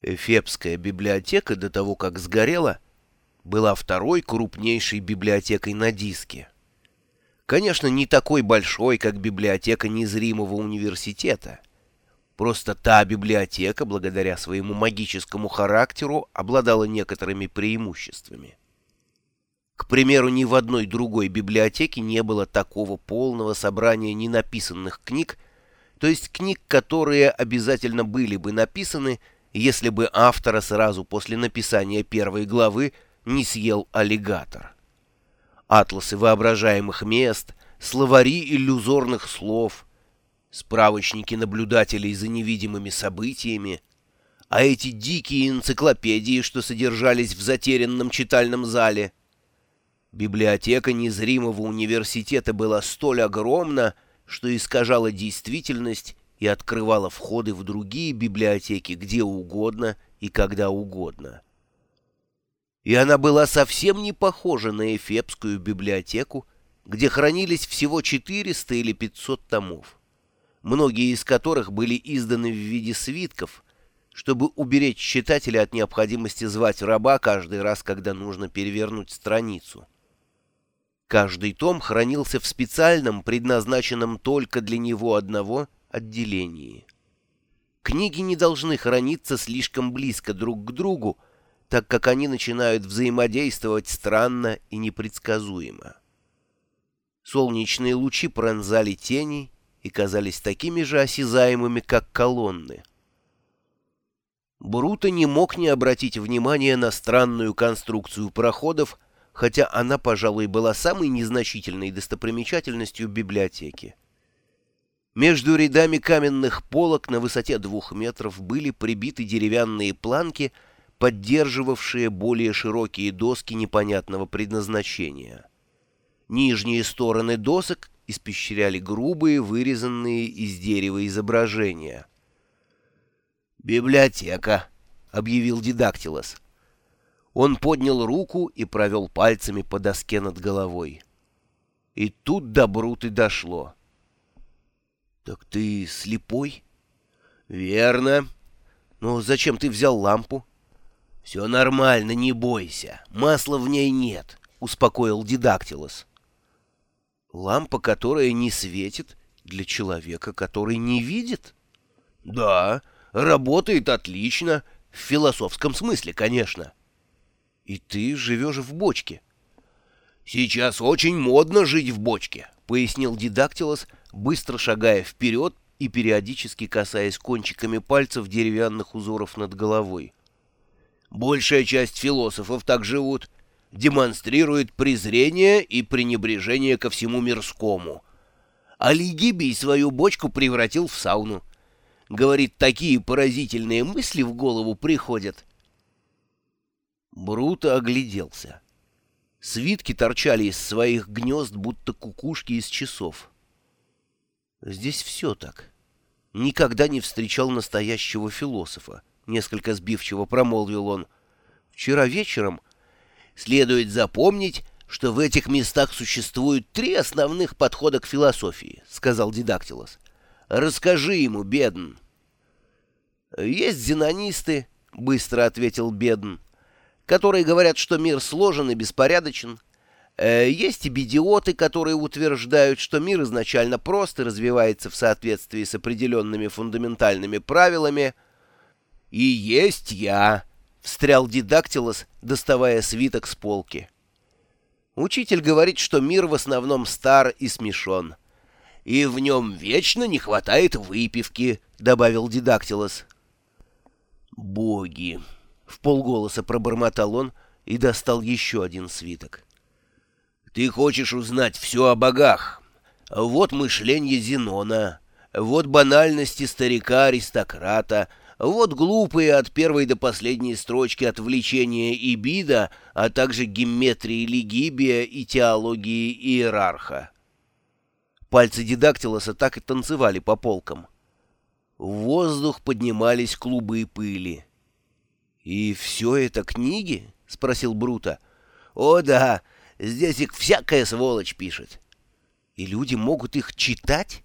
Эфепская библиотека до того, как сгорела, была второй крупнейшей библиотекой на диске. Конечно, не такой большой, как библиотека незримого университета. Просто та библиотека, благодаря своему магическому характеру, обладала некоторыми преимуществами. К примеру, ни в одной другой библиотеке не было такого полного собрания ненаписанных книг, то есть книг, которые обязательно были бы написаны, если бы автора сразу после написания первой главы не съел аллигатор. Атласы воображаемых мест, словари иллюзорных слов, справочники наблюдателей за невидимыми событиями, а эти дикие энциклопедии, что содержались в затерянном читальном зале. Библиотека незримого университета была столь огромна, что искажала действительность и открывала входы в другие библиотеки где угодно и когда угодно. И она была совсем не похожа на Эфепскую библиотеку, где хранились всего 400 или 500 томов, многие из которых были изданы в виде свитков, чтобы уберечь читателя от необходимости звать раба каждый раз, когда нужно перевернуть страницу. Каждый том хранился в специальном, предназначенном только для него одного, отделении. Книги не должны храниться слишком близко друг к другу, так как они начинают взаимодействовать странно и непредсказуемо. Солнечные лучи пронзали тени и казались такими же осязаемыми, как колонны. Бруто не мог не обратить внимания на странную конструкцию проходов, хотя она, пожалуй, была самой незначительной достопримечательностью библиотеки. Между рядами каменных полок на высоте двух метров были прибиты деревянные планки, поддерживавшие более широкие доски непонятного предназначения. Нижние стороны досок испещряли грубые, вырезанные из дерева изображения. «Библиотека», — объявил Дидактилос. Он поднял руку и провел пальцами по доске над головой. И тут до Бруты дошло — «Так ты слепой?» «Верно. Но зачем ты взял лампу?» «Все нормально, не бойся. Масла в ней нет», — успокоил Дидактилос. «Лампа, которая не светит, для человека, который не видит?» «Да, работает отлично. В философском смысле, конечно». «И ты живешь в бочке?» «Сейчас очень модно жить в бочке», — пояснил Дидактилос, быстро шагая вперед и периодически касаясь кончиками пальцев деревянных узоров над головой. Большая часть философов так живут, демонстрирует презрение и пренебрежение ко всему мирскому. А Лигибий свою бочку превратил в сауну. Говорит, такие поразительные мысли в голову приходят. Бруто огляделся. Свитки торчали из своих гнезд, будто кукушки из часов. Здесь все так. Никогда не встречал настоящего философа, несколько сбивчиво промолвил он. Вчера вечером следует запомнить, что в этих местах существуют три основных подхода к философии, сказал Дидактилос. Расскажи ему, Бедн. Есть зенонисты, быстро ответил Бедн, которые говорят, что мир сложен и беспорядочен, есть и бедиоты, которые утверждают, что мир изначально прост и развивается в соответствии с определенными фундаментальными правилами. «И есть я», — встрял Дидактилос, доставая свиток с полки. Учитель говорит, что мир в основном стар и смешон. «И в нем вечно не хватает выпивки», — добавил Дидактилос. «Боги!» — в полголоса пробормотал он и достал еще один свиток. Ты хочешь узнать все о богах? Вот мышление Зенона, вот банальности старика-аристократа, вот глупые от первой до последней строчки отвлечения Ибида, а также геометрии Лигибия и теологии Иерарха. Пальцы Дидактилоса так и танцевали по полкам. В воздух поднимались клубы пыли. «И все это книги?» — спросил Брута. «О да, Здесь их всякая сволочь пишет. И люди могут их читать?